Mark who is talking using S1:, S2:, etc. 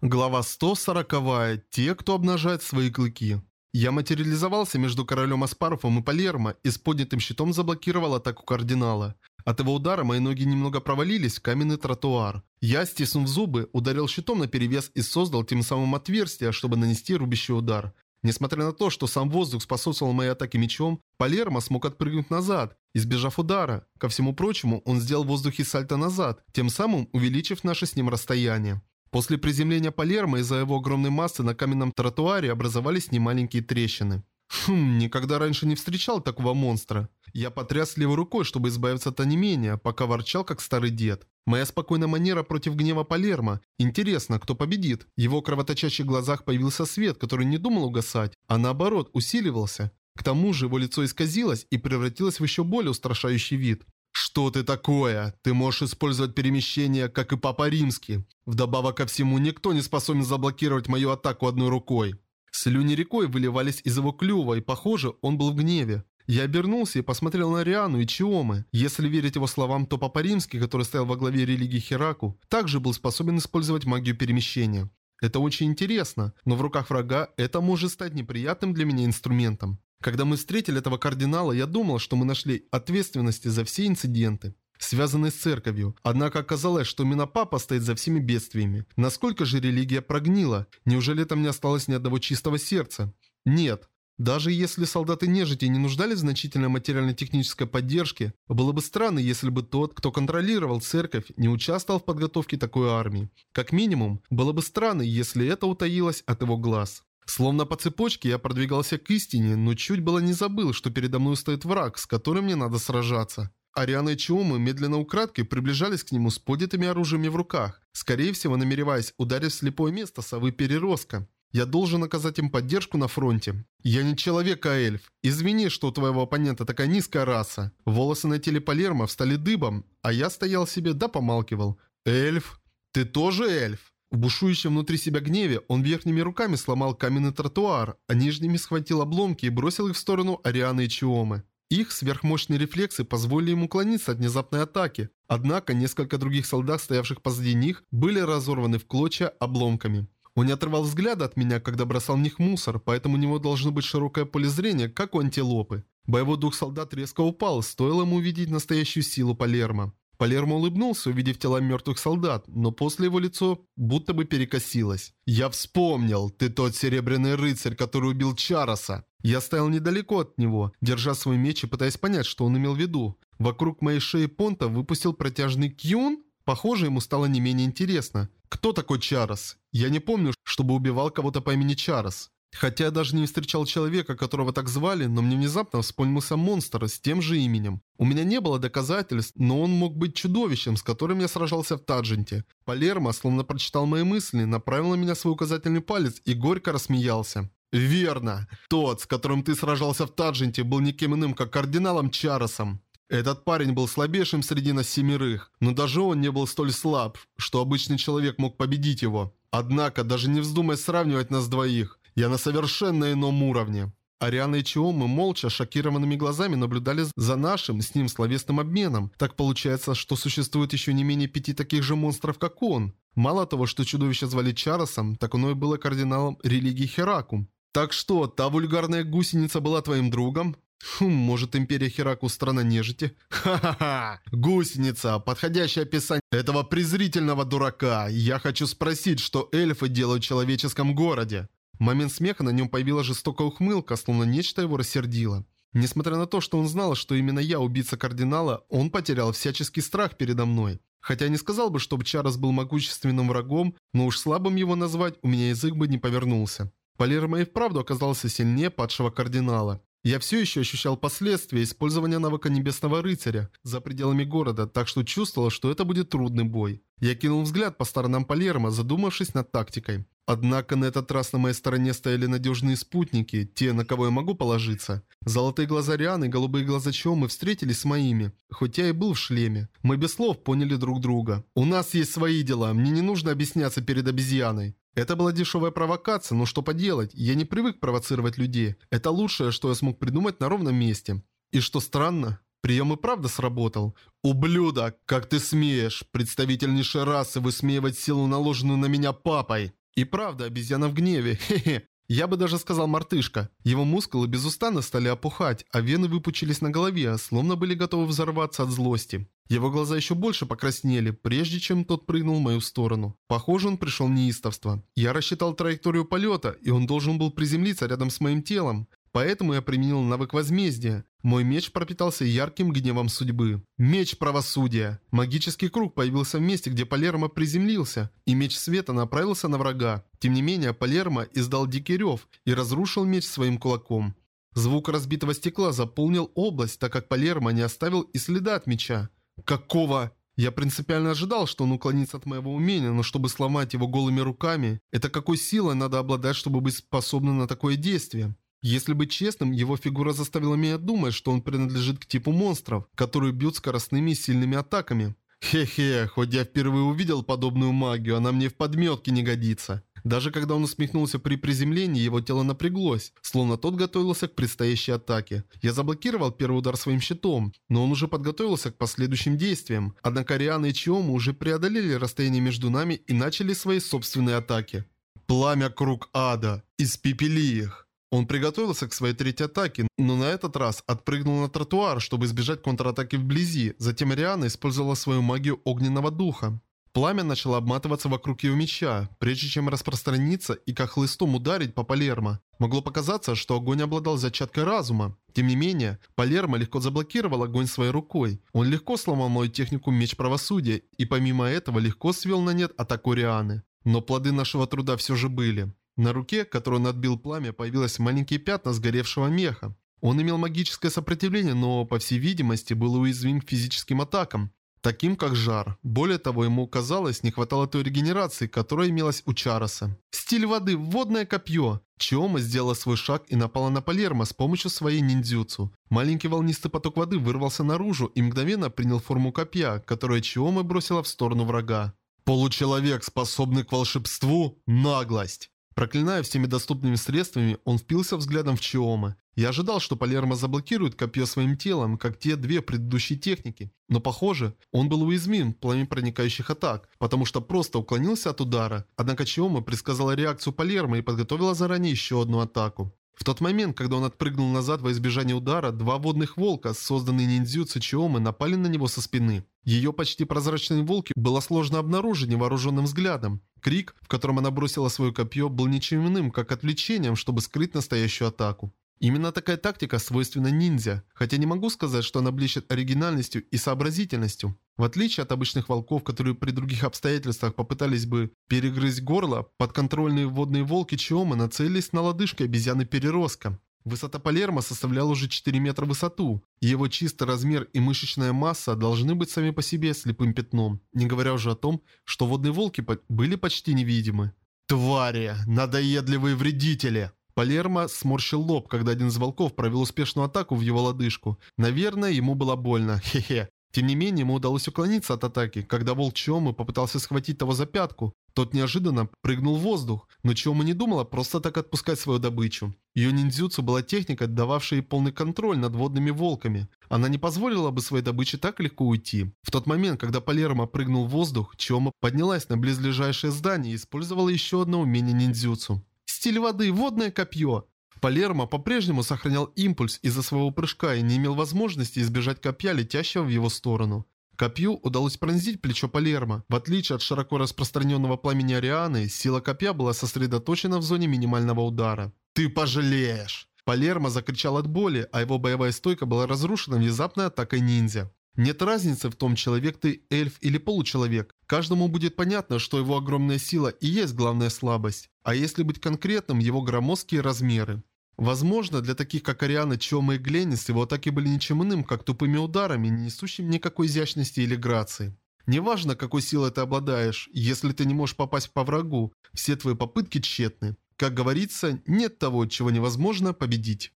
S1: Глава 140. Те, кто обнажает свои клыки. Я материализовался между королем Аспарфом и Палермо и с поднятым щитом заблокировал атаку кардинала. От его удара мои ноги немного провалились в каменный тротуар. Я, стиснув зубы, ударил щитом на перевес и создал тем самым отверстие, чтобы нанести рубящий удар. Несмотря на то, что сам воздух способствовал моей атаке мечом, Палермо смог отпрыгнуть назад, избежав удара. Ко всему прочему, он сделал в воздухе сальто назад, тем самым увеличив наше с ним расстояние. После приземления Палермо из-за его огромной массы на каменном тротуаре образовались немаленькие трещины. Хм, никогда раньше не встречал такого монстра. Я потряс левой рукой, чтобы избавиться от онемения, пока ворчал, как старый дед. Моя спокойная манера против гнева Палермо. Интересно, кто победит? В его кровоточащих глазах появился свет, который не думал угасать, а наоборот усиливался. К тому же его лицо исказилось и превратилось в еще более устрашающий вид. «Что ты такое? Ты можешь использовать перемещение, как и Папа Римский. Вдобавок ко всему, никто не способен заблокировать мою атаку одной рукой». Слюни рекой выливались из его клюва, и, похоже, он был в гневе. Я обернулся и посмотрел на Риану и Чиомы. Если верить его словам, то Папа Римский, который стоял во главе религии Хераку, также был способен использовать магию перемещения. Это очень интересно, но в руках врага это может стать неприятным для меня инструментом. Когда мы встретили этого кардинала, я думал, что мы нашли ответственности за все инциденты, связанные с церковью. Однако оказалось, что именно папа стоит за всеми бедствиями. Насколько же религия прогнила? Неужели там не осталось ни одного чистого сердца? Нет. Даже если солдаты нежити не нуждались в значительной материально-технической поддержке, было бы странно, если бы тот, кто контролировал церковь, не участвовал в подготовке такой армии. Как минимум, было бы странно, если это утаилось от его глаз. Словно по цепочке я продвигался к истине, но чуть было не забыл, что передо мной стоит враг, с которым мне надо сражаться. Ариана и Чиомы медленно украдкой приближались к нему с поднятыми оружиями в руках, скорее всего намереваясь ударить в слепое место совы переростка. Я должен оказать им поддержку на фронте. Я не человек, а эльф. Извини, что у твоего оппонента такая низкая раса. Волосы на теле Палермо встали дыбом, а я стоял себе да помалкивал. Эльф? Ты тоже эльф? В бушующем внутри себя гневе он верхними руками сломал каменный тротуар, а нижними схватил обломки и бросил их в сторону Арианы и Чиомы. Их сверхмощные рефлексы позволили ему уклониться от внезапной атаки, однако несколько других солдат, стоявших позади них, были разорваны в клочья обломками. Он не отрывал взгляда от меня, когда бросал в них мусор, поэтому у него должно быть широкое поле зрения, как у антилопы. Боевой дух солдат резко упал, стоило ему увидеть настоящую силу Палермо. Палермо улыбнулся, увидев тела мертвых солдат, но после его лицо будто бы перекосилось. «Я вспомнил! Ты тот серебряный рыцарь, который убил Чароса!» Я стоял недалеко от него, держа свой меч и пытаясь понять, что он имел в виду. Вокруг моей шеи Понта выпустил протяжный кьюн? Похоже, ему стало не менее интересно. Кто такой Чарос? Я не помню, чтобы убивал кого-то по имени Чарос. Хотя я даже не встречал человека, которого так звали, но мне внезапно вспомнился монстр с тем же именем. У меня не было доказательств, но он мог быть чудовищем, с которым я сражался в Тадженте. Палермо, словно прочитал мои мысли, направил на меня свой указательный палец и горько рассмеялся. «Верно. Тот, с которым ты сражался в Тадженте, был никем иным, как кардиналом Чаросом. Этот парень был слабейшим среди нас семерых, но даже он не был столь слаб, что обычный человек мог победить его. Однако, даже не вздумай сравнивать нас двоих. Я на совершенно ином уровне. Ариана и Чиомы молча, шокированными глазами наблюдали за нашим с ним словесным обменом. Так получается, что существует еще не менее пяти таких же монстров, как он. Мало того, что чудовище звали Чаросом, так оно и было кардиналом религии Хераку. Так что, та вульгарная гусеница была твоим другом? Хм, может империя Хераку страна нежити? Ха-ха-ха! Гусеница, подходящее описание этого презрительного дурака. Я хочу спросить, что эльфы делают в человеческом городе. В момент смеха на нем появилась жестокая ухмылка, словно нечто его рассердило. Несмотря на то, что он знал, что именно я убийца кардинала, он потерял всяческий страх передо мной. Хотя не сказал бы, что Чарос был могущественным врагом, но уж слабым его назвать у меня язык бы не повернулся. Палермо и вправду оказался сильнее падшего кардинала. Я все еще ощущал последствия использования навыка Небесного Рыцаря за пределами города, так что чувствовал, что это будет трудный бой. Я кинул взгляд по сторонам Палермо, задумавшись над тактикой. Однако на этот раз на моей стороне стояли надежные спутники, те, на кого я могу положиться. Золотые глаза Рианы и голубые глаза Чомы встретились с моими, хоть я и был в шлеме. Мы без слов поняли друг друга. У нас есть свои дела, мне не нужно объясняться перед обезьяной. Это была дешевая провокация, но что поделать, я не привык провоцировать людей. Это лучшее, что я смог придумать на ровном месте. И что странно, прием и правда сработал. «Ублюдок, как ты смеешь, представитель низшей расы, высмеивать силу, наложенную на меня папой!» И правда, обезьяна в гневе, хе-хе. Я бы даже сказал мартышка. Его мускулы безустанно стали опухать, а вены выпучились на голове, словно были готовы взорваться от злости. Его глаза еще больше покраснели, прежде чем тот прыгнул в мою сторону. Похоже, он пришел в неистовство. Я рассчитал траекторию полета, и он должен был приземлиться рядом с моим телом. Поэтому я применил навык возмездия. Мой меч пропитался ярким гневом судьбы. Меч правосудия. Магический круг появился в месте, где Палермо приземлился, и меч света направился на врага. Тем не менее, Палермо издал дикий рев и разрушил меч своим кулаком. Звук разбитого стекла заполнил область, так как Палермо не оставил и следа от меча. Какого? Я принципиально ожидал, что он уклонится от моего умения, но чтобы сломать его голыми руками, это какой силой надо обладать, чтобы быть способным на такое действие? Если быть честным, его фигура заставила меня думать, что он принадлежит к типу монстров, которые бьют скоростными и сильными атаками. Хе-хе, хоть я впервые увидел подобную магию, она мне в подметке не годится. Даже когда он усмехнулся при приземлении, его тело напряглось, словно тот готовился к предстоящей атаке. Я заблокировал первый удар своим щитом, но он уже подготовился к последующим действиям. Однако Риана и Чиому уже преодолели расстояние между нами и начали свои собственные атаки. Пламя круг ада. Испепели их. Он приготовился к своей третьей атаке, но на этот раз отпрыгнул на тротуар, чтобы избежать контратаки вблизи. Затем Риана использовала свою магию огненного духа. Пламя начало обматываться вокруг ее меча, прежде чем распространиться и как хлыстом ударить по Палермо. Могло показаться, что огонь обладал зачаткой разума. Тем не менее, Палермо легко заблокировал огонь своей рукой. Он легко сломал мою технику меч правосудия и помимо этого легко свел на нет атаку Рианы. Но плоды нашего труда все же были. На руке, которую он отбил пламя, появилось маленькие пятна сгоревшего меха. Он имел магическое сопротивление, но, по всей видимости, был уязвим к физическим атакам, таким как жар. Более того, ему казалось, не хватало той регенерации, которая имелась у Чароса. Стиль воды, водное копье. Чиома сделала свой шаг и напала на Палермо с помощью своей ниндзюцу. Маленький волнистый поток воды вырвался наружу и мгновенно принял форму копья, которое Чиома бросила в сторону врага. Получеловек, способный к волшебству, наглость. Проклиная всеми доступными средствами, он впился взглядом в Чиома. Я ожидал, что Палермо заблокирует копье своим телом, как те две предыдущие техники. Но похоже, он был уязвим в проникающих атак, потому что просто уклонился от удара. Однако Чиома предсказала реакцию Палермо и подготовила заранее еще одну атаку. В тот момент, когда он отпрыгнул назад во избежание удара, два водных волка, созданные ниндзю Цичиомы, напали на него со спины. Ее почти прозрачные волки было сложно обнаружить невооруженным взглядом. Крик, в котором она бросила свое копье, был ничем иным, как отвлечением, чтобы скрыть настоящую атаку. Именно такая тактика свойственна ниндзя, хотя не могу сказать, что она блещет оригинальностью и сообразительностью. В отличие от обычных волков, которые при других обстоятельствах попытались бы перегрызть горло, подконтрольные водные волки Чиомы нацелились на лодыжки обезьяны-переростка. Высота Палермо составляла уже 4 метра в высоту, и его чистый размер и мышечная масса должны быть сами по себе слепым пятном, не говоря уже о том, что водные волки были почти невидимы. «Твари! Надоедливые вредители!» Палермо сморщил лоб, когда один из волков провел успешную атаку в его лодыжку. Наверное, ему было больно. Хе-хе. Тем не менее, ему удалось уклониться от атаки, когда волк Чиомы попытался схватить того за пятку. Тот неожиданно прыгнул в воздух, но Чиома не думала просто так отпускать свою добычу. Ее ниндзюцу была техника, дававшая ей полный контроль над водными волками. Она не позволила бы своей добыче так легко уйти. В тот момент, когда Палермо прыгнул в воздух, Чиома поднялась на близлежащее здание и использовала еще одно умение ниндзюцу. Стиль воды, водное копье. Палермо по-прежнему сохранял импульс из-за своего прыжка и не имел возможности избежать копья, летящего в его сторону. Копью удалось пронзить плечо Палермо. В отличие от широко распространенного пламени Арианы, сила копья была сосредоточена в зоне минимального удара. «Ты пожалеешь!» Палермо закричал от боли, а его боевая стойка была разрушена внезапной атакой ниндзя. Нет разницы в том, человек ты, эльф или получеловек. Каждому будет понятно, что его огромная сила и есть главная слабость. А если быть конкретным, его громоздкие размеры. Возможно, для таких как Ариана, Чома и Гленнис его атаки были ничем иным, как тупыми ударами, не несущими никакой изящности или грации. Неважно, какой силой ты обладаешь, если ты не можешь попасть по врагу, все твои попытки тщетны. Как говорится, нет того, чего невозможно победить.